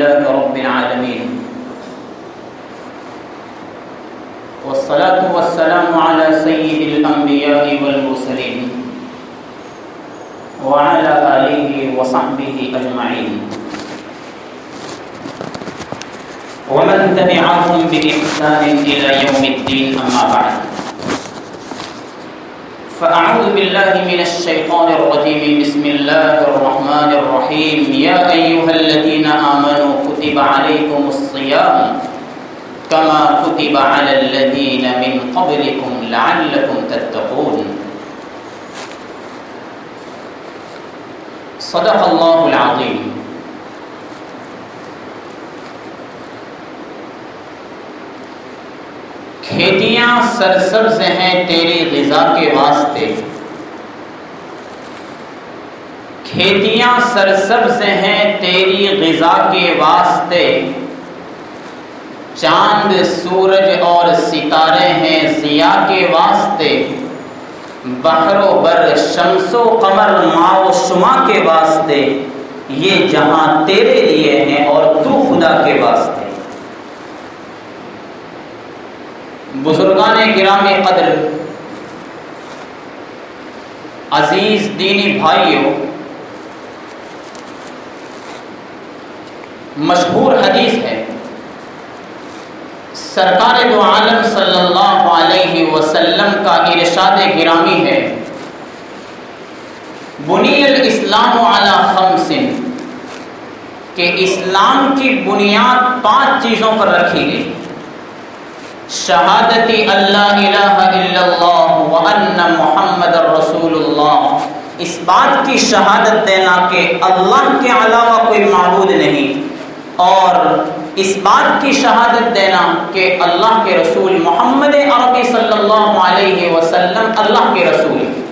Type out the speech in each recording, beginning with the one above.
لله رب العالمين. والصلاة والسلام على سيد الأنبياء والمرسلين وعلى آله وصحبه أجمعين. ومن تبعهم بإحسان إلى يوم الدين أما بعد. فأعوذ بالله من الشيطان الرجيم. بسم الله الرحمن الرحيم. يا أيها الذين آمنوا كتب عليكم الصيام كما كتب على الذين من قبلكم لعلكم تتقون. صدق الله العظيم. کھیتیاں سرسبز ہیں تیری غذا کے واسطے۔ کھیتیاں سرسبز ہیں تیری غذا کے واسطے۔ چاند، سورج اور ستارے ہیں ضیا کے واسطے۔ بحر و بر، شمس و قمر ما و شما کے واسطے۔ یہ جہاں تیرے لیے ہیں اور تو خدا کے واسطے۔ بزرگان گرام قدر، عزیز دینی بھائیوں، مشہور حدیث ہے، سرکار دو عالم صلی اللہ علیہ وسلم کا ارشاد گرامی ہے۔ بنی الاسلام علی خمس کہ اسلام کی بنیاد پانچ چیزوں پر رکھی گئی۔ شہادتی اللہ الہ الا اللہ وان محمد رسول اللہ اس بات کی شہادت دینا کہ اللہ کے علاوہ کوئی معبود نہیں۔ اور اس بات کی شہادت دینا کہ اللہ کے رسول محمد عربی صلی اللہ علیہ وسلم اللہ کے رسول۔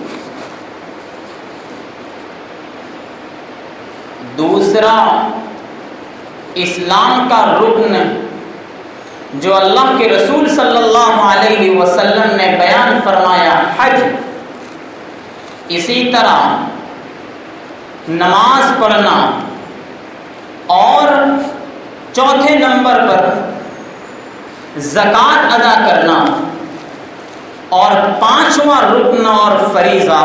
دوسرا، اسلام کا رکن جو اللہ کے رسول صلی اللہ علیہ وسلم نے بیان فرمایا حج، اسی طرح نماز پڑھنا اور چوتھے نمبر پر زکوٰۃ ادا کرنا اور پانچواں رکن اور فریضہ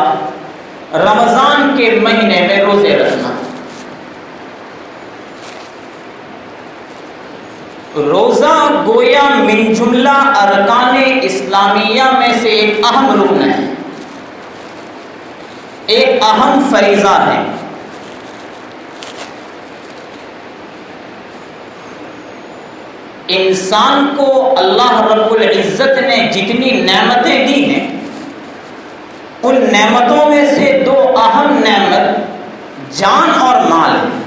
رمضان کے مہینے میں روزے رکھنا۔ روزہ گویا من جملہ ارکان اسلامیہ میں سے ایک اہم رکن ہے۔ ایک اہم فریضہ ہے۔ انسان کو اللہ رب العزت نے جتنی نعمتیں دی ہیں، ان نعمتوں میں سے دو اہم نعمت جان اور مال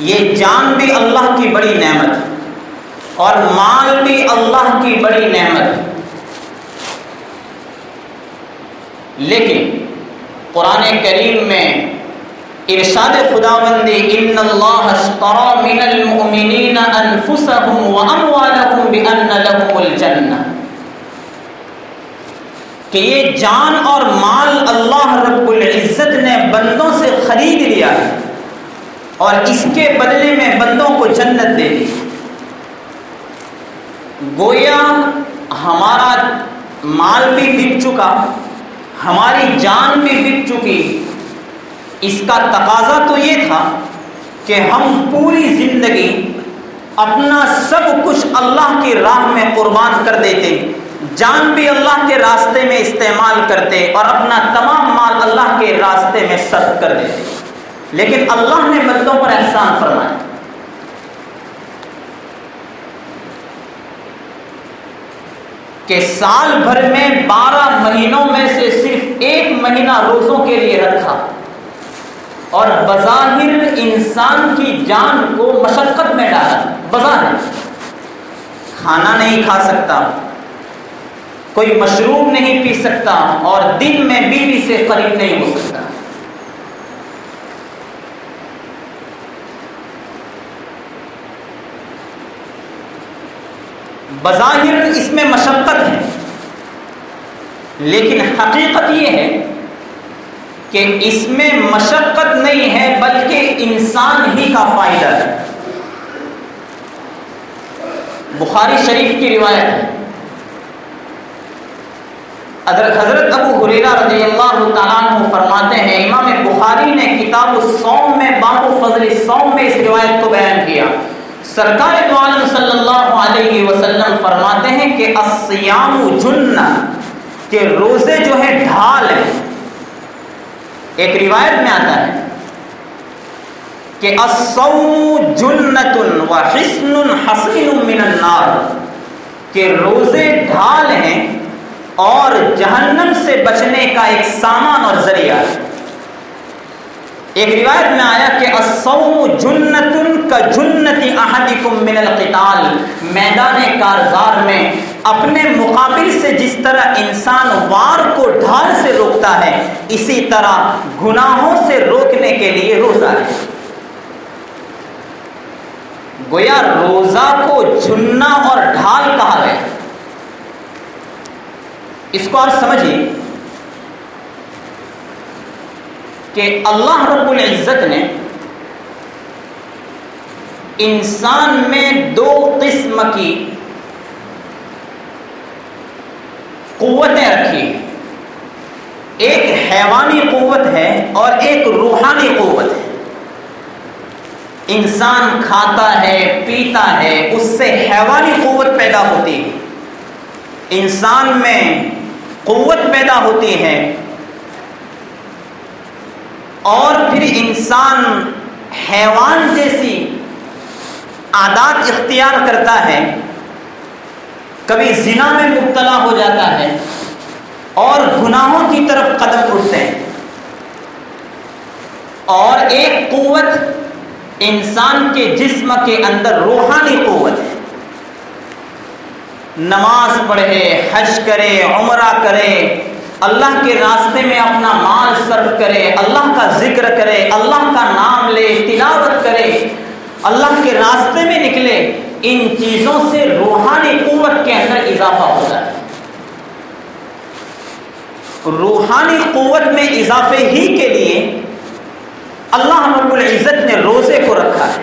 یہ جان بھی اللہ کی بڑی نعمت اور مال بھی اللہ کی بڑی نعمت لیکن قرآن کریم میں ارشاد خداوندی، ان اللہ اشترى من المؤمنین انفسهم واموالهم بان لهم الجنہ کہ یہ جان اور مال اللہ رب العزت نے بندوں سے خرید لیا ہے۔ اور اس کے بدلے میں بندوں کو جنت دے دی۔ گویا ہمارا مال بھی بک چکا، ہماری جان بھی بک چکی۔ اس کا تقاضا تو یہ تھا کہ ہم پوری زندگی اپنا سب کچھ اللہ کی راہ میں قربان کر دیتے، جان بھی اللہ کے راستے میں استعمال کرتے اور اپنا تمام مال اللہ کے راستے میں صرف کر دیتے۔ لیکن اللہ نے بندوں پر احسان فرمایا۔ کہ سال بھر میں بارہ مہینوں میں سے صرف ایک مہینہ روزوں کے لیے رکھا۔ اور بظاہر انسان کی جان کو مشقت میں ڈالا۔ بظاہر۔ کھانا نہیں کھا سکتا۔ کوئی مشروب نہیں پی سکتا۔ اور دن میں بیوی سے قریب نہیں ہو سکتا۔ بظاہر اس میں مشقت ہے۔ لیکن حقیقت یہ ہے کہ اس میں مشقت نہیں ہے، بلکہ انسان ہی کا فائدہ ہے۔ بخاری شریف کی روایت ہے۔ حضرت ابو حریرہ رضی اللہ تعالیٰ عنہ فرماتے ہیں، امام بخاری نے کتاب السوم میں، باب فضل السوم میں اس روایت کو بیان کیا۔ سرکار تو عالم صلی اللہ علیہ وسلم فرماتے ہیں کہ السیام جنہ، کہ روزے جو ہے ڈھال ہے ایک روایت میں آتا ہے کہ الصوم جنت و حسن حسین من النار، کہ روزے ڈھال ہیں اور جہنم سے بچنے کا ایک سامان اور ذریعہ ہے۔ ایک روایت میں آیا کہ الصوم جنت کا جنتی احدکم من القتال، میدان کارزار میں اپنے مقابل سے جس طرح انسان وار کو ڈھال سے روکتا ہے، اسی طرح گناہوں سے روکنے کے لیے روزہ ہے۔ گویا روزہ کو جننا اور ڈھال کہا گیا۔ اس کو آپ سمجھیے۔ کہ اللہ رب العزت نے انسان میں دو قسم کی قوتیں رکھی ایک حیوانی قوت ہے اور ایک روحانی قوت ہے۔ انسان کھاتا ہے، پیتا ہے، اس سے حیوانی قوت پیدا ہوتی ہے۔ انسان میں قوت پیدا ہوتی ہے۔ اور پھر انسان حیوان جیسی عادات اختیار کرتا ہے، کبھی زنا میں مبتلا ہو جاتا ہے اور گناہوں کی طرف قدم اٹھتے ہیں۔ اور ایک قوت انسان کے جسم کے اندر روحانی قوت ہے۔ نماز پڑھے، حج کرے، عمرہ کرے اللہ کے راستے میں اپنا مال صرف کرے، اللہ کا ذکر کرے، اللہ کا نام لے، تلاوت کرے، اللہ کے راستے میں نکلے، ان چیزوں سے روحانی قوت کے اندر اضافہ ہوتا ہے روحانی قوت میں اضافے ہی کے لیے اللہ رب العزت نے روزے کو رکھا ہے۔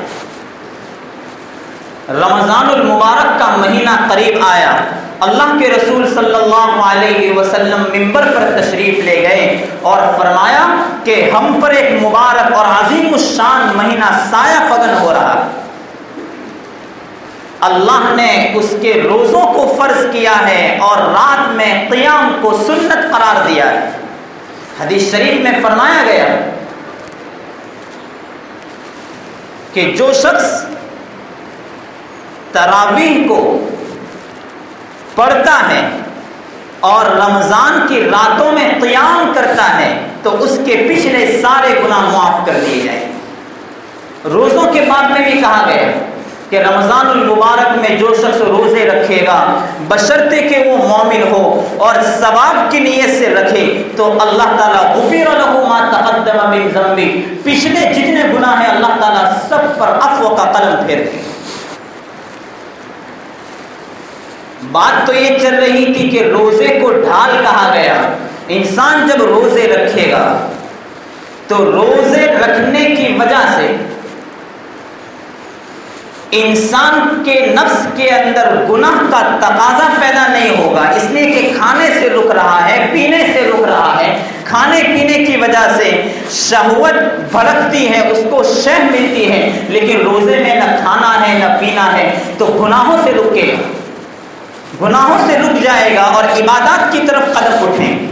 رمضان المبارک کا مہینہ قریب آیا۔ اللہ کے رسول صلی اللہ علیہ وسلم ممبر پر تشریف لے گئے اور فرمایا کہ ہم پر ایک مبارک اور عظیم الشان مہینہ سایہ فگن ہو رہا اللہ نے اس کے روزوں کو فرض کیا ہے اور رات میں قیام کو سنت قرار دیا ہے۔ حدیث شریف میں فرمایا گیا کہ جو شخص تراویح کو پڑھتا ہے اور رمضان کی راتوں میں قیام کرتا ہے تو اس کے پچھلے سارے گناہ معاف کر دیے جائیں۔ روزوں کے بعد میں بھی کہا گیا کہ رمضان المبارک میں جو شخص روزے رکھے گا، بشرطے کہ وہ مومن ہو اور ثواب کی نیت سے رکھے، تو اللہ تعالیٰ غفیر ما تقدم من ذنبی۔ پچھلے جتنے گناہ ہیں، اللہ تعالیٰ سب پر افو کا قلم پھیر دے بات تو یہ چل رہی تھی کہ روزے کو ڈھال کہا گیا۔ انسان جب روزے رکھے گا، تو روزے رکھنے کی وجہ سے انسان کے نفس کے اندر گناہ کا تقاضا پیدا نہیں ہوگا۔ اس لیے کہ کھانے سے رک رہا ہے، پینے سے رک رہا ہے۔ کھانے پینے کی وجہ سے شہوت بھڑکتی ہے، اس کو شہ ملتی ہے۔ لیکن روزے میں نہ کھانا ہے، نہ پینا ہے، تو گناہوں سے رکے گا۔ گناہوں سے رک جائے گا اور عبادات کی طرف قدم اٹھیں۔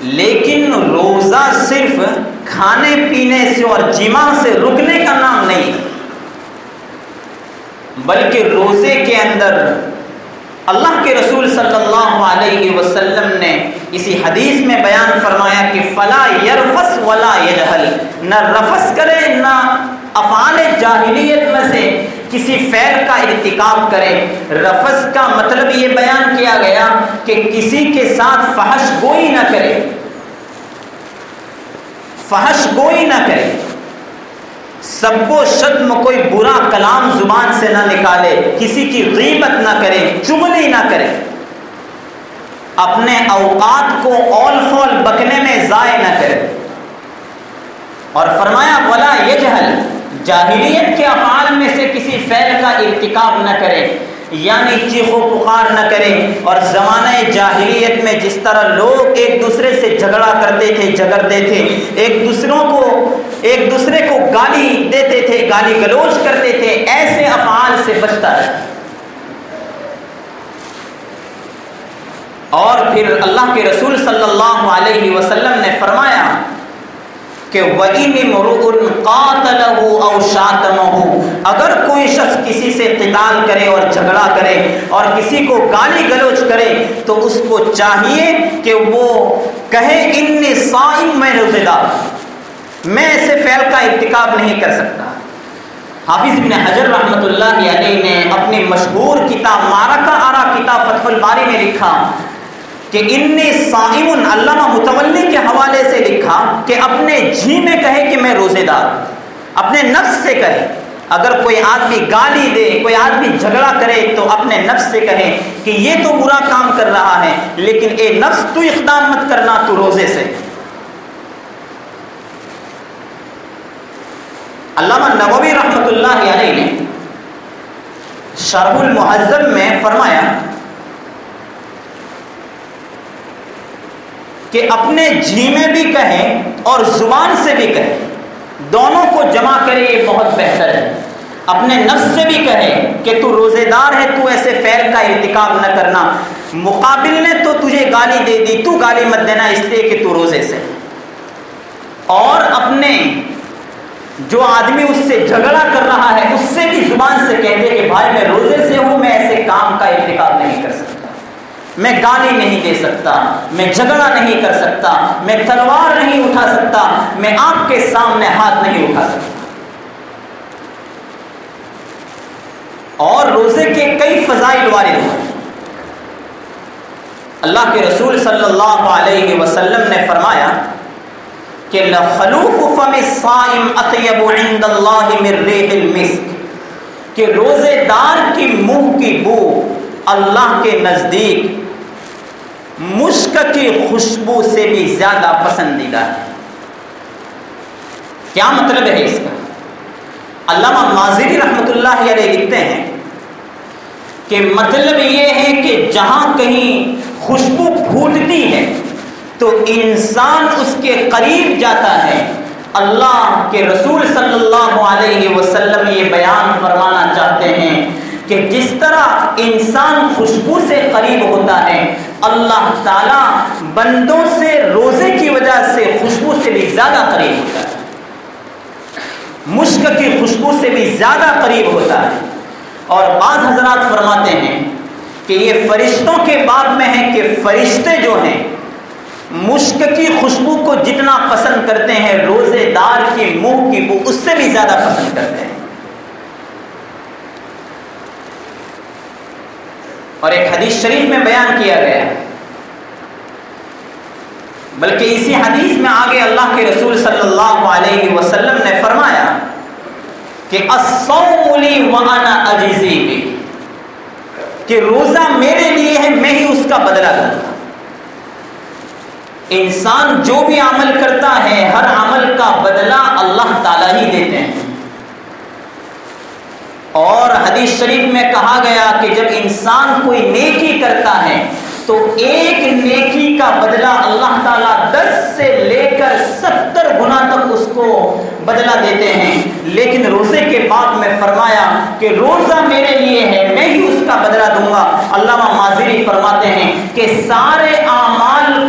لیکن روزہ صرف کھانے پینے سے اور جمع سے رکنے کا نام نہیں، بلکہ روزے کے اندر اللہ کے رسول صلی اللہ علیہ وسلم نے اسی حدیث میں بیان فرمایا کہ فلا یرفس ولا یجہل، نہ رفس کرے نہ افعال جاہلیت میں سے کسی فعل کا ارتکاب کرے رفس کا مطلب یہ بیان کیا گیا کہ کسی کے ساتھ فحش گوئی نہ کرے۔ فحش گوئی نہ کرے۔ سب کو شتم کوئی برا کلام زبان سے نہ نکالے، کسی کی غیبت نہ کرے چگلی نہ کرے۔ اپنے اوقات کو اول فول بکنے میں ضائع نہ کرے۔ اور فرمایا بلا یہ جہل جاہلیت کے افعال میں سے کسی فعل کا ارتکاب نہ کرے یعنی چیخ و نہ کرے۔ اور زمانہ جاہلیت میں جس طرح لوگ ایک دوسرے سے جھگڑا کرتے تھے، جھگڑتے تھے، ایک دوسروں کو، ایک دوسرے کو گالی دیتے تھے، گالی گلوچ کرتے تھے، ایسے افعال سے بچتا رہے۔ اور پھر اللہ کے رسول صلی اللہ علیہ وسلم نے فرمایا کہ اگر کوئی شخص کسی سے قتال کرے اور جھگڑا کرے اور کسی کو گالی گلوچ کرے، تو اس کو چاہیے کہ وہ کہے ان سائم میں روزے دار میں ایسے فعل کا ارتکاب نہیں کر سکتا۔ حافظ بن حجر رحمۃ اللہ علیہ نے اپنی مشہور کتاب مارکا آرا کتاب فتح الباری میں لکھا کہ ان سائمن علامہ متولی کے حوالے سے لکھا کہ اپنے جھی میں کہے کہ میں روزے دار اپنے نفس سے کہے۔ اگر کوئی آدمی گالی دے، کوئی آدمی جھگڑا کرے تو اپنے نفس سے کہے کہ یہ تو برا کام کر رہا ہے، لیکن اے نفس، تو اقدام مت کرنا، تو روزے سے۔ علامہ نبوی رحمۃ اللہ علیہ نے شرح المحذب میں فرمایا کہ اپنے جھی میں بھی کہیں اور زبان سے بھی کہیں۔ دونوں کو جمع کرے یہ بہت بہتر ہے۔ اپنے نفس سے بھی کہے کہ تو روزے دار ہے، تو ایسے فعل کا ارتکاب نہ کرنا۔ مقابل نے تو تجھے گالی دے دی، تو گالی مت دینا، اس لیے کہ تو روزے سے۔ اور اپنے جو آدمی اس سے جھگڑا کر رہا ہے، اس سے بھی زبان سے کہتے کہ بھائی میں روزے سے ہوں، میں ایسے کام کا ارتکاب میں گالی نہیں دے سکتا، میں جھگڑا نہیں کر سکتا، میں تلوار نہیں اٹھا سکتا، میں آپ کے سامنے ہاتھ نہیں اٹھا سکتا۔ اور روزے کے کئی فضائل وارد ہوئے اللہ کے رسول صلی اللہ علیہ وسلم نے فرمایا کہ لخلوف فم الصائم اطیب عند اللہ من ریح المسک کہ روزے دار کی منہ کی بو اللہ کے نزدیک مشک کی خوشبو سے بھی زیادہ پسندیدہ ہے۔ کیا مطلب ہے اس کا؟ علامہ ماضری رحمۃ اللہ علیہ لکھتے ہیں کہ مطلب یہ ہے کہ جہاں کہیں خوشبو پھوٹتی ہے تو انسان اس کے قریب جاتا ہے۔ اللہ کے رسول صلی اللہ علیہ وسلم یہ بیان فرمانا چاہتے ہیں کہ جس طرح انسان خوشبو سے قریب ہوتا ہے، اللہ تعالی بندوں سے روزے کی وجہ سے خوشبو سے بھی زیادہ قریب ہوتا ہے۔ مشک کی خوشبو سے بھی زیادہ قریب ہوتا ہے۔ اور بعض حضرات فرماتے ہیں کہ یہ فرشتوں کے بعد میں ہے کہ فرشتے جو ہیں، مشک کی خوشبو کو جتنا پسند کرتے ہیں، روزے دار کی، منہ کی بو اس سے بھی زیادہ پسند کرتے ہیں۔ اور ایک حدیث شریف میں بیان کیا گیا بلکہ اسی حدیث میں آگے اللہ کے رسول صلی اللہ علیہ وسلم نے فرمایا کہ کہ روزہ میرے لیے ہے، میں ہی اس کا بدلہ دوں۔ انسان جو بھی عمل کرتا ہے، ہر عمل کا بدلہ اللہ تعالی ہی دیتے ہیں۔ اور حدیث شریف میں کہا گیا کہ جب انسان کوئی نیکی کرتا ہے تو ایک نیکی کا بدلہ اللہ تعالیٰ دس سے لے کر ستر گنا تک اس کو بدلہ دیتے ہیں۔ لیکن روزے کے بعد میں فرمایا کہ روزہ میرے لیے ہے، میں ہی اس کا بدلہ دوں گا۔ علامہ ماضری فرماتے ہیں کہ سارے آپ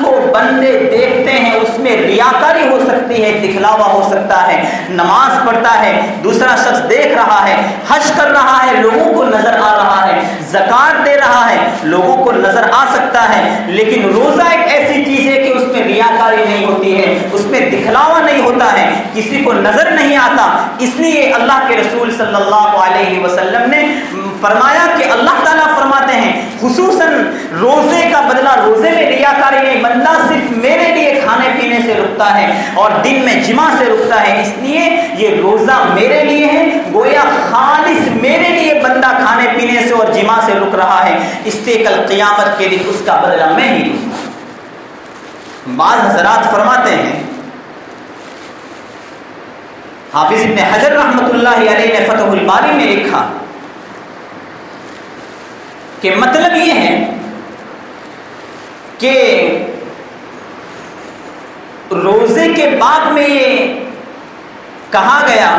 کو بندے دیکھتے ہیں، اس میں ریاکاری ہو سکتی ہے، دکھلاوا ہو سکتا ہے، نماز پڑھتا ہے، دوسرا شخص دیکھ رہا ہے، حج کر رہا ہے، لوگوں کو نظر آ رہا ہے زکات دے رہا ہے، لوگوں کو نظر آ سکتا ہے، لیکن روزہ ایک ایسی چیز ہے کہ اس میں ریاکاری نہیں ہوتی ہے، اس میں دکھلاوا نہیں ہوتا ہے، کسی کو نظر نہیں آتا۔ اس لیے اللہ کے رسول صلی اللہ علیہ وسلم نے فرمایا کہ اللہ تعالیٰ فرماتے ہیں خصوصاً روزے کا بدلہ، روزے میں ریاکاری نہیں بندہ صرف میرے لیے کھانے پینے سے رکتا ہے اور دن میں جمع سے رکتا ہے۔ اس لیے یہ روزہ میرے لیے ہے، گویا خالص میرے لیے بندہ کھانے پینے سے اور جمع سے رک رہا ہے۔ اس سے کل قیامت کے دن اس کا بدلہ میں ہی دوں بعض حضرات فرماتے ہیں، حافظ ابن حجر رحمۃ اللہ علیہ نے فتح الباری میں لکھا کہ مطلب یہ ہے کہ روزے کے بعد میں یہ کہا گیا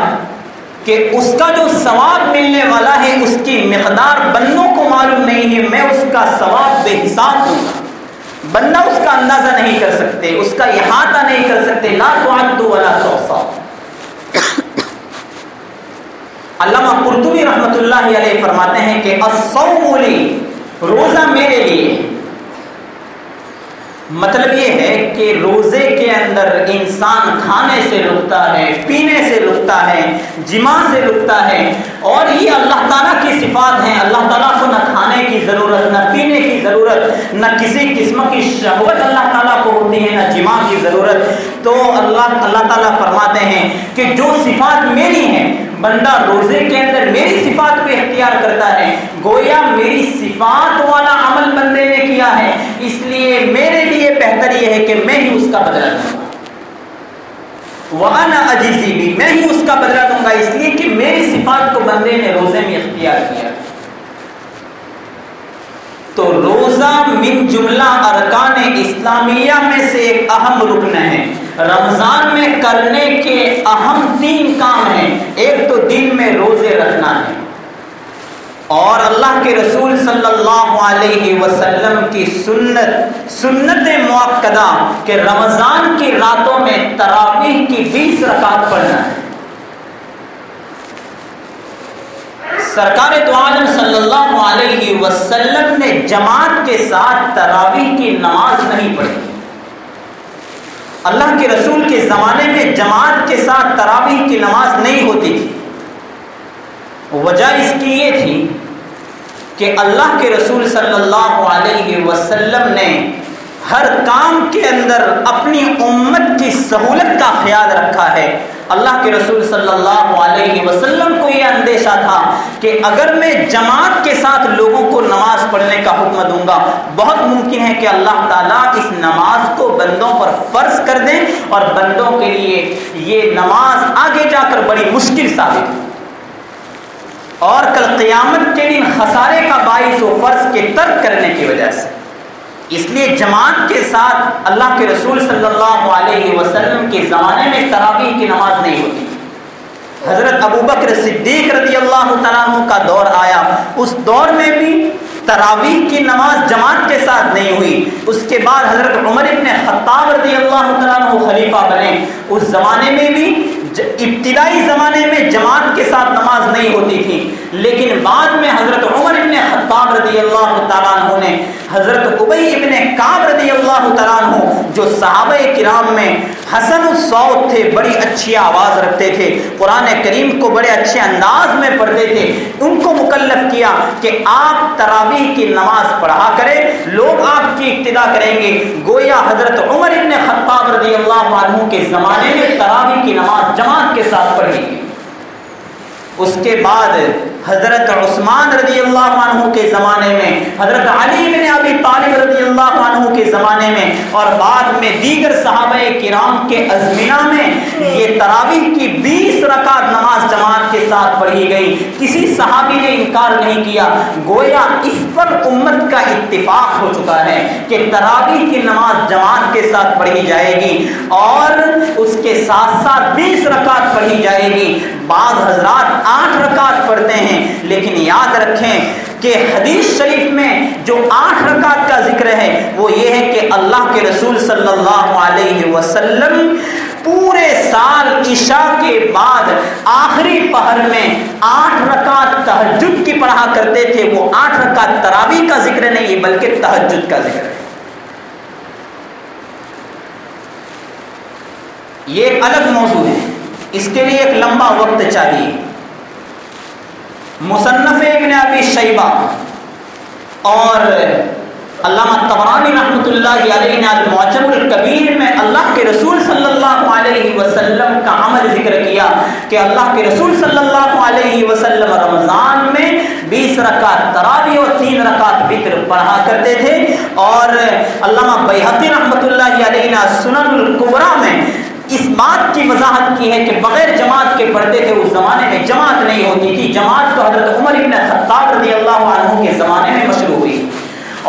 کہ اس کا جو ثواب ملنے والا ہے، اس کی مقدار بندوں کو معلوم نہیں ہے، میں اس کا ثواب بے حساب دوں گا۔ بندہ اس کا اندازہ نہیں کر سکتے، اس کا احاطہ نہیں کر سکتے، لا تو والا سو علامہ قرطبی رحمۃ اللہ علیہ فرماتے ہیں کہ روزہ میرے لیے۔ مطلب یہ ہے کہ روزے کے اندر انسان کھانے سے رکتا ہے، پینے سے رکتا ہے، جمع سے رکتا ہے۔ اور یہ اللہ تعالیٰ کی صفات ہیں۔ اللہ تعالیٰ کو نہ کھانے کی ضرورت، نہ پینے کی ضرورت، نہ کسی قسم کی شہوت اللہ تعالیٰ کو ہوتی ہے، نہ جمع کی ضرورت۔ تو اللہ اللہ تعالیٰ فرماتے ہیں کہ جو صفات میری ہیں، بندہ روزے کے اندر میری صفات کو اختیار کرتا ہے۔ گویا میری صفات والا عمل بندے نے کیا ہے۔ اس لیے میرے لیے بہتر یہ ہے کہ میں ہی اس کا بدلا دوں۔ گا وانا عجیزی بھی میں ہی اس کا بدلا دوں گا۔ اس لیے کہ میری صفات کو بندے نے روزے میں اختیار کیا۔ تو روزہ من جملہ ارکان اسلامیہ میں سے ایک اہم رکن ہے۔ رمضان میں کرنے کے اہم تین کام ہیں۔ ایک تو دن میں روزے رکھنا ہے۔ اور اللہ کے رسول صلی اللہ علیہ وسلم کی سنت سنت موقع کہ رمضان کی راتوں میں تراویح کی بیس رکعت پڑھنا ہے۔ سرکار تو عالم صلی اللہ علیہ وسلم نے جماعت کے ساتھ تراویح کی نماز نہیں پڑھی۔ اللہ کے رسول کے زمانے میں جماعت کے ساتھ تراویح کی نماز نہیں ہوتی تھی۔ وجہ اس کی یہ تھی کہ اللہ کے رسول صلی اللہ علیہ وسلم نے ہر کام کے اندر اپنی امت کی سہولت کا خیال رکھا ہے۔ اللہ کے رسول صلی اللہ علیہ وسلم کو یہ اندیشہ تھا کہ اگر میں جماعت کے ساتھ لوگوں کو نماز پڑھنے کا حکم دوں گا، بہت ممکن ہے کہ اللہ تعالیٰ اس نماز کو بندوں پر فرض کر دیں اور بندوں کے لیے یہ نماز آگے جا کر بڑی مشکل ثابت ہو۔ اور کل قیامت کے دن خسارے کا باعث و فرض کے ترک کرنے کی وجہ سے۔ اس لیے جماعت کے ساتھ اللہ کے رسول صلی اللہ علیہ وسلم کے زمانے میں تراویح کی نماز نہیں ہوتی۔ حضرت ابو بکر صدیق رضی اللہ تعالیٰ کا دور آیا۔ اس دور میں بھی تراویح کی نماز جماعت کے ساتھ نہیں ہوئی۔ اس کے بعد حضرت عمر ابن خطاب رضی اللہ تعالیٰ خلیفہ بنے۔ اس زمانے میں بھی ابتدائی زمانے میں جماعت کے ساتھ نماز نہیں ہوتی تھی۔ لیکن بعد میں حضرت عمر ابن خطاب رضی اللہ تعالیٰ نے حضرت عبی ابن کعب رضی اللہ تعالیٰ عنہ جو صحابہ کرام میں حسن الصوت تھے، بڑی اچھی آواز رکھتے تھے، قرآن کریم کو بڑے اچھے انداز میں پڑھتے تھے، ان کو مکلف کیا کہ آپ تراویح کی نماز پڑھا کریں، لوگ آپ کی ابتدا کریں گے۔ گویا حضرت عمر ابن خطاب رضی اللہ عنہ کے زمانے میں تراویح کی نماز جماعت کے ساتھ پڑھی۔ گئی اس کے بعد حضرت عثمان رضی اللہ عنہ کے زمانے میں، حضرت علی بن ابی طالب رضی اللہ عنہ کے زمانے میں، اور بعد میں دیگر صحابہ کرام کے ازمینہ میں یہ تراویح کی بیس رکعت نماز جماعت ساتھ پڑھی گئی۔ کسی صحابی نے انکار نہیں کیا۔ گویا اس پر امت کا اتفاق ہو چکا ہے کہ تراویح کی نماز جماعت کے ساتھ پڑھی جائے گی اور اس کے ساتھ ساتھ بیس رکعت پڑھی جائے گی۔ بعض حضرات آٹھ رکعت پڑھتے ہیں، لیکن یاد رکھیں کہ حدیث شریف میں جو آٹھ رکعت کا ذکر ہے، وہ یہ ہے کہ اللہ کے رسول صلی اللہ علیہ وسلم پورے سال عشاء کے بعد آخری پہر میں آٹھ رکعت تہجد کی پڑھا کرتے تھے، وہ آٹھ رکعت تراوی کا ذکر نہیں، بلکہ تہجد کا ذکر ہے۔ یہ الگ موضوع ہے۔ اس کے لیے ایک لمبا وقت چاہیے۔ مصنف ابن ابی شیبہ اور علامہ تبرانی رحمۃ اللہ علیہ نے الکبیر میں اللہ کے رسول صلی اللہ علیہ وسلم کا عمل ذکر کیا کہ اللہ کے رسول صلی اللہ علیہ وسلم رمضان میں بیس رکعت تراوی اور تین رکعت بکر پڑھا کرتے تھے اور علامہ بحقی رحمۃ اللہ علیہ نے سنن القبرا میں اس بات کی وضاحت کی ہے کہ بغیر جماعت کے پڑھتے تھے اس زمانے میں جماعت نہیں ہوتی تھی۔ جماعت تو حضرت عمر ابن خطاب رضی اللہ عنہ کے زمانے میں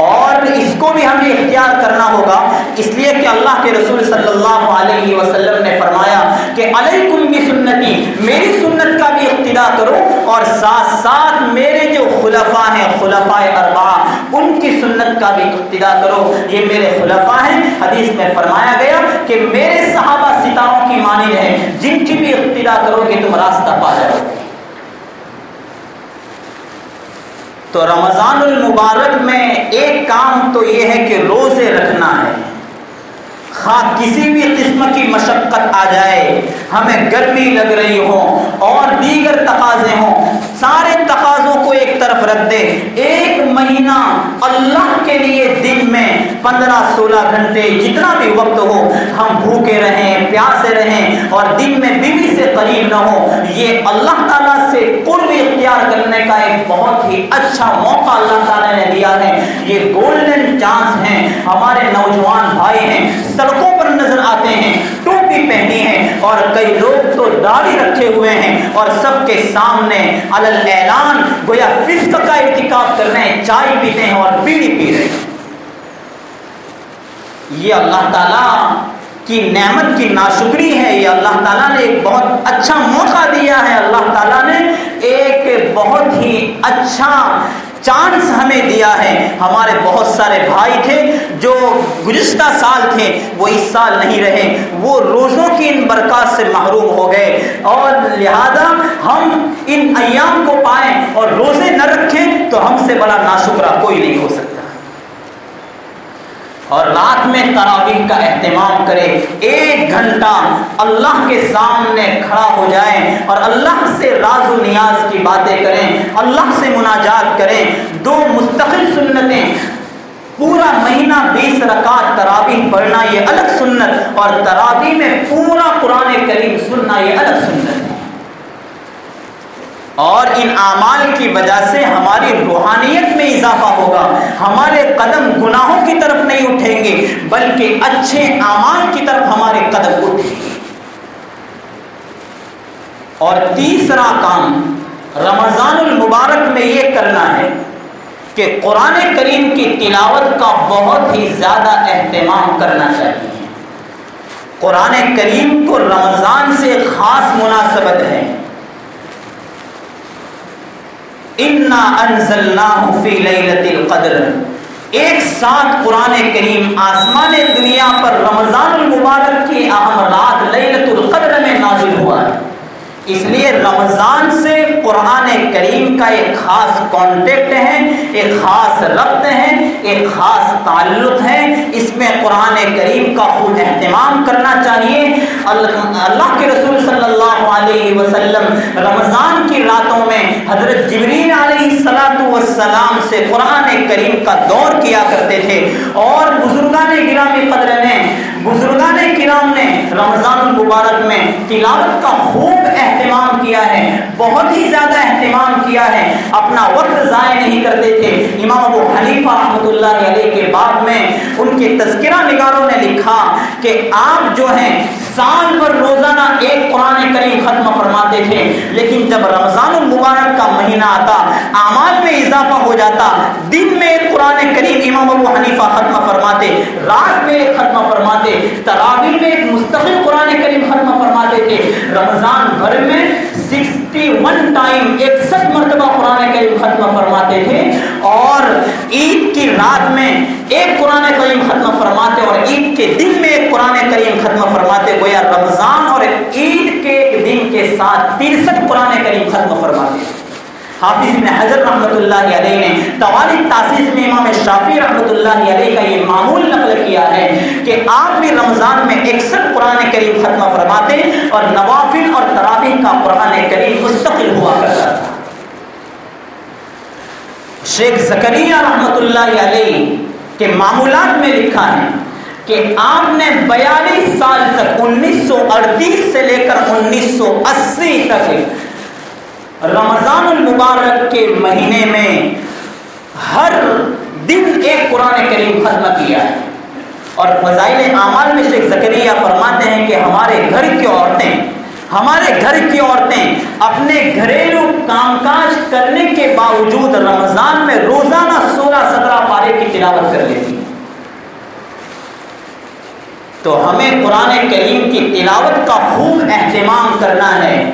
اور اس کو بھی ہمیں اختیار کرنا ہوگا۔ اس لیے کہ اللہ کے رسول صلی اللہ علیہ وسلم نے فرمایا کہ علیکم بھی سنتی میری سنت کا بھی اقتدا کرو اور ساتھ ساتھ میرے جو خلفاء ہیں، خلفاء اربا ان کی سنت کا بھی اقتدا کرو۔ یہ میرے خلفاء ہیں۔ حدیث میں فرمایا گیا کہ میرے صحابہ ستاروں کی مانند ہے جن کی بھی اقتدا کرو گے تم راستہ پا جاؤ گے تو رمضان المبارک میں ایک کام تو یہ ہے کہ روزے رکھنا ہے۔ خواہ کسی بھی قسم کی مشقت آ جائے، ہمیں گرمی لگ رہی ہو اور دیگر تقاضے ہوں، سارے تقاضوں کو ایک طرف رکھ دے۔ ایک مہینہ اللہ کے لیے دن میں پندرہ سولہ گھنٹے جتنا بھی وقت ہو، ہم بھوکے رہیں، پیاسے رہیں اور دن میں بیوی سے قریب نہ ہو یہ اللہ تعالیٰ سے قرب اختیار کرنے کا ایک بہت ہی اچھا موقع اللہ تعالیٰ نے دیا ہے۔ یہ گولڈن چانس ہیں۔ ہمارے نوجوان بھائی ہیں، سڑکوں پر نظر آتے ہیں، ٹوپی پہنی ہے اور کئی لوگ تو داڑھی رکھے ہوئے ہیں اور سب کے سامنے علل اعلان، گویا فسق کا ارتکاب کر رہے ہیں، چائے پیتے ہیں اور بیڑی پی رہے ہیں۔ یہ اللہ تعالیٰ کی نعمت کی ناشکری ہے، یہ اللہ تعالیٰ نے ایک بہت اچھا موقع دیا ہے۔ اللہ تعالیٰ نے ایک بہت ہی اچھا چانس ہمیں دیا ہے۔ ہمارے بہت سارے بھائی تھے جو گزشتہ سال تھے، وہ اس سال نہیں رہے۔ وہ روزوں کی ان برکات سے محروم ہو گئے۔ اور لہذا ہم ان ایام کو پائیں اور روزے نہ رکھیں تو ہم سے بڑا ناشکرہ کوئی نہیں ہو سکتا۔ اور رات میں تراویح کا اہتمام کرے، ایک گھنٹہ اللہ کے سامنے کھڑا ہو جائیں اور اللہ سے راز و نیاز کی باتیں کریں، اللہ سے مناجات کریں۔ دو مستقل سنتیں، پورا مہینہ بیس رکعت تراویح پڑھنا یہ الگ سنت اور تراویح میں پورا قرآن کریم سننا یہ الگ سنت۔ ہے اور ان اعمال کی وجہ سے ہماری روحانیت میں اضافہ ہوگا۔ ہمارے قدم گناہوں کی طرف نہیں اٹھیں گے، بلکہ اچھے اعمال کی طرف ہمارے قدم اٹھیں گے۔ اور تیسرا کام رمضان المبارک میں یہ کرنا ہے کہ قرآن کریم کی تلاوت کا بہت ہی زیادہ اہتمام کرنا چاہیے۔ قرآن کریم کو رمضان سے خاص مناسبت ہے۔ انا انزلناہ فی لیلت القدر ایک ساتھ قرآن کریم آسمان دنیا پر رمضان المبارک کی اہم رات لیلت القدر میں نازل ہوا ہے اس لیے رمضان سے قرآن کریم کا ایک خاص کانٹیکٹ ہے ایک خاص ربط ہے ایک خاص تعلق ہے اس میں قرآن کریم کا خود اہتمام کرنا چاہیے۔ اللہ کے رسول صلی اللہ علیہ وسلم رمضان کی راتوں میں حضرت جبرین علیہ السلاۃ والسلام سے قرآن کریم کا دور کیا کرتے تھے۔ اور بزرگان گرامی قدر نے بزرگان کرام نے رمضان المبارک میں تلاوت کا خوب اہتمام اہتمام کیا ہے۔ بہت ہی زیادہ اہتمام کیا ہے۔ اپنا وقت ضائع نہیں کرتے تھے۔ امام ابو حنیفہ رحمۃ اللہ علیہ کے بعد میں ان کے تذکرہ نگاروں نے لکھا کہ آپ جو ہیں، سال بھر روزانہ ایک قرآن کریم ختم فرماتے تھے، لیکن جب رمضان المبارک کا مہینہ آتا، اعمال میں اضافہ ہو جاتا، دن میں ایک قرآن کریم امام ابو حنیفہ ختم فرماتے، رات میں ایک ختم فرماتے، تراویح میں ایک مستقل قرآن کریم ختم فرماتے تھے۔ رمضان بھر میں سکسٹی ون ٹائم اکسٹھ مرتبہ قرآن کریم ختم فرماتے تھے اور عید کی رات میں ایک قرآن کریم ختم فرماتے اور عید کے دن میں ایک قرآن کریم ختم فرماتے، گویا رمضان اور عید کے دن کے ساتھ ترسٹھ قرآن کریم ختم فرماتے۔ حافظ ابن حضر رحمۃ اللہ علیہ نے توالی تاسیس میں امام شافی رحمۃ اللہ علیہ کا یہ معمول نقل کیا ہے کہ آپ بھی رمضان میں اکثر قرآن کریم ختم فرماتے اور نوافل اور تراویح کا قرآن کریم مستقل ہوا کرتا تھا۔ شیخ زکریہ رحمۃ اللہ علیہ کے معمولات میں لکھا ہے کہ آپ نے بیالیس سال تک انیس سو اڑتیس سے لے کر انیس سو اسی تک رمضان المبارک کے مہینے میں ہر دن ایک قرآن کریم ختم کیا ہے۔ اور فضائل اعمال میں شیخ زکریہ فرماتے ہیں کہ ہمارے گھر کی عورتیں، ہمارے گھر کی عورتیں اپنے گھریلو کام کاج کرنے کے باوجود رمضان میں روزانہ سولہ سترہ پارے کی تلاوت کر لیتی۔ تو ہمیں قرآن کریم کی تلاوت کا خوب اہتمام کرنا ہے۔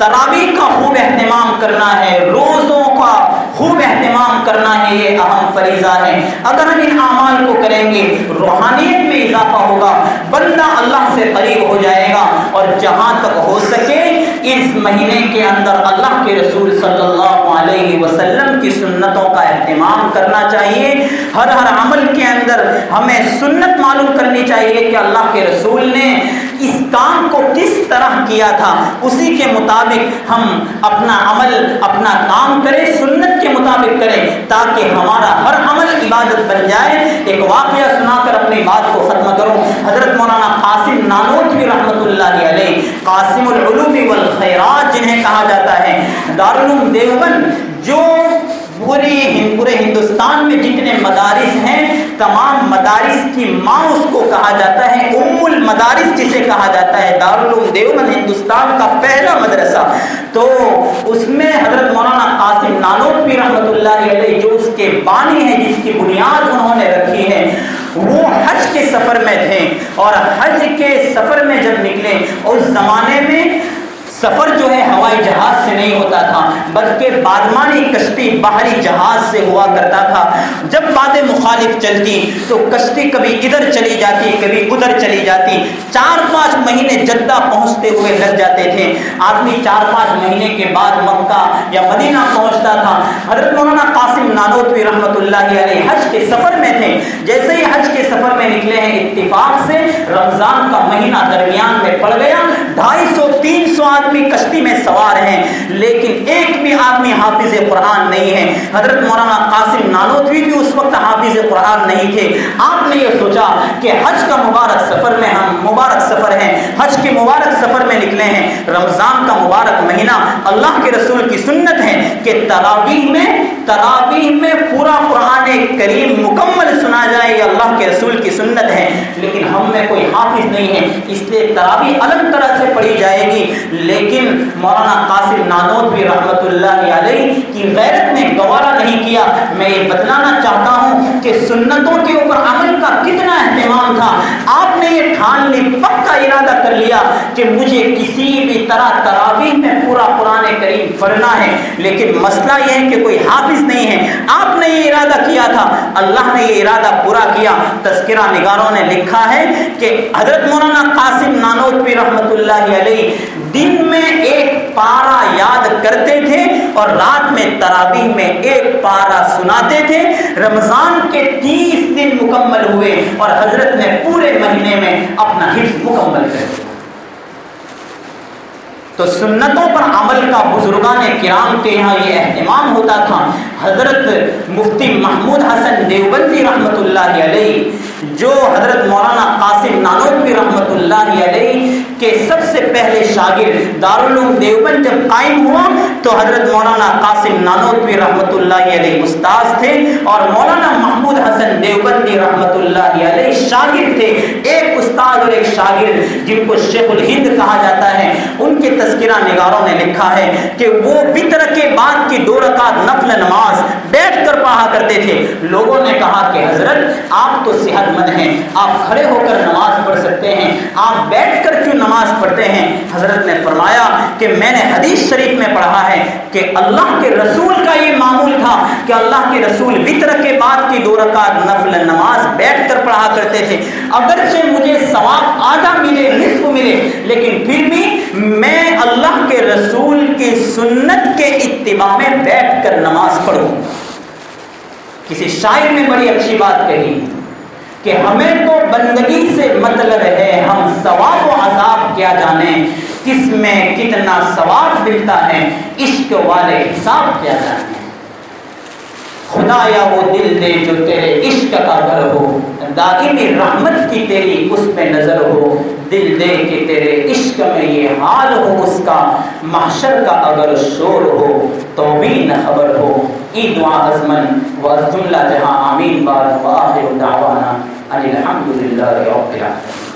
تراویح کا خوب اہتمام کرنا ہے، روزوں کا خوب اہتمام کرنا ہے، یہ اہم فریضہ ہے۔ اگر ہم ان اعمال کو کریں گے، روحانیت میں اضافہ ہوگا، بندہ اللہ سے قریب ہو جائے گا اور جہاں تک ہو سکے اس مہینے کے اندر اللہ کے رسول صلی اللہ علیہ وسلم کی سنتوں کا اہتمام کرنا چاہیے۔ ہر ہر عمل کے اندر ہمیں سنت معلوم کرنی چاہیے کہ اللہ کے رسول نے اس کام کو کس طرح کیا تھا۔ اسی کے مطابق ہم اپنا عمل، اپنا کام کریں، سنت کے مطابق کریں تاکہ ہمارا ہر عمل عبادت بن جائے۔ ایک واقعہ سنا کر اپنی بات کو ختم کروں۔ حضرت مولانا قاسم نانوتوی رحمۃ اللہ علیہ، قاسم العلوم والخیرات جنہیں کہا جاتا ہے۔ دارالعلوم دیوبند جو پوری پورے ہندوستان میں جتنے مدارس ہیں، تمام مدارس کی ماں اس کو کہا جاتا ہے، ام المدارس جسے کہا جاتا ہے۔ دارالعلوم دیوبند ہندوستان کا پہلا مدرسہ۔ تو اس میں حضرت مولانا قاسم نانوتوی رحمۃ اللہ علیہ جو اس کے بانی ہیں، جس کی بنیاد انہوں نے رکھی ہے، وہ حج کے سفر میں تھے۔ اور حج کے سفر میں جب نکلے، اس زمانے میں سفر جو ہے ہوائی جہاز سے نہیں ہوتا تھا، بلکہ بادمانی کشتی باہری جہاز سے ہوا کرتا تھا۔ جب باتیں مخالف چلتی، تو کشتی کبھی ادھر چلی جاتی، کبھی ادھر چلی جاتی۔ چار پانچ مہینے جدہ پہنچتے ہوئے لگ جاتے تھے۔ آدمی چار پانچ مہینے کے بعد مکہ یا مدینہ پہنچتا تھا۔ حضرت مولانا قاسم نانوتوی رحمۃ اللہ علیہ حج کے سفر میں تھے۔ جیسے ہی حج کے سفر میں نکلے ہیں، اتفاق سے رمضان کا مہینہ درمیان میں پڑ گیا۔ ڈھائی سو، تین سو آدمی کشتی میں سوار ہیں، لیکن ایک بھی آدمی حافظ قرآن نہیں ہے۔ حضرت مولانا قاسم نانوتوی بھی اس وقت حافظ قرآن نہیں تھے۔ آپ نے یہ سوچا کہ حج کا مبارک سفر میں ہم مبارک سفر ہیں۔ حج کے مبارک سفر میں نکلے ہیں۔ رمضان کا مبارک مہینہ اللہ کے رسول کی سنت ہے کہ تراویح میں تراویح میں پورا قرآن کریم مکمل سنا جائے یہ اللہ کے رسول کی سنت ہے، لیکن ہم میں کوئی حافظ نہیں ہے، اس لیے تراویح الگ طرح سے پڑھی جائے گی۔ لیکن مولانا قاسم نانوت بھی رحمت اللہ علیہ کی غیرت نے گوارا نہیں کیا۔ میں یہ بتلانا چاہتا ہوں کہ سنتوں کے اوپر عمل کا کتنا اہتمام تھا۔ آپ نے یہ ٹھان لی پکا ارادہ کر لیا کہ مجھے کسی بھی طرح تراویح میں پورا قرآن کریم پڑھنا ہے۔ لیکن مسئلہ یہ ہے کہ کوئی حافظ نہیں ہے۔ آپ نے یہ ارادہ کیا تھا۔ اللہ نے یہ ارادہ پورا کیا۔ تذکرہ نگاروں نے لکھا ہے کہ حضرت مولانا قاسم نانوتوی رحمت اللہ علیہ دن میں ایک پارا یاد کرتے تھے اور رات میں ترابیح میں ایک پارا سناتے تھے۔ رمضان کے تیس دن مکمل ہوئے اور حضرت نے پورے مہینے میں اپنا حفظ مکمل کر دیا۔ تو سنتوں پر عمل کا بزرگان کرام کے یہاں یہ اہتمام ہوتا تھا۔ حضرت مفتی محمود حسن دیوبندی رحمت اللہ علیہ، جو حضرت مولانا قاسم نانوی رحمت اللہ علیہ کے سب سے پہلے شاگرد دارالعلوم دیوبند جب قائم ہوا، تو حضرت مولانا قاسم نانوی رحمت اللہ علیہ استاذ تھے اور مولانا محمود حسن دیوبندی رحمت اللہ علیہ شاگرد تھے۔ ایک استاد اور ایک شاگرد جن کو شیخ الہند کہا جاتا ہے، ان کے تذکرہ نگاروں نے لکھا ہے کہ وہ وطر کے بعد کی دو رکعت نفل نماز بیٹھ کر پڑھا کرتے تھے۔ لوگوں نے کہا کہ حضرت، آپ تو صحت مند ہیں، آپ کھڑے ہو کر نماز پڑھ سکتے ہیں، آپ بیٹھ کر کیوں نماز پڑھتے ہیں؟ حضرت نے فرمایا کہ میں نے حدیث شریف میں پڑھا ہے کہ اللہ کے رسول کا یہ معمول تھا کہ اللہ کے رسول وطر کے بعد کی دو رکعت نفل نماز بیٹھ کر پڑھا کرتے تھے۔ اگرچہ مجھے سوال ثواب آدھا ملے، نصف ملے، لیکن پھر بھی میں اللہ کے رسول کی سنت کے اتباع میں بیٹھ کر نماز پڑھوں۔ کسی شاعر نے بڑی اچھی بات کہی کہ ہمیں تو بندگی سے مطلب ہے، ہم ثواب و عذاب کیا جانیں، کس میں کتنا ثواب ملتا ہے، عشق والے حساب کیا جانے خدا یا وہ دل دے جو تیرے عشق کا گھر ہو۔ دائمی رحمت کی تیری اس پہ نظر ہو۔ دل دے کہ تیرے عشق میں یہ حال ہو، اس کا محشر کا اگر شور ہو، تو بھی نہ خبر ہو۔ ای دعا از و از جملہ جہاں آمین بعد و آخر دعوانا ان الحمدللہ رب العالمین۔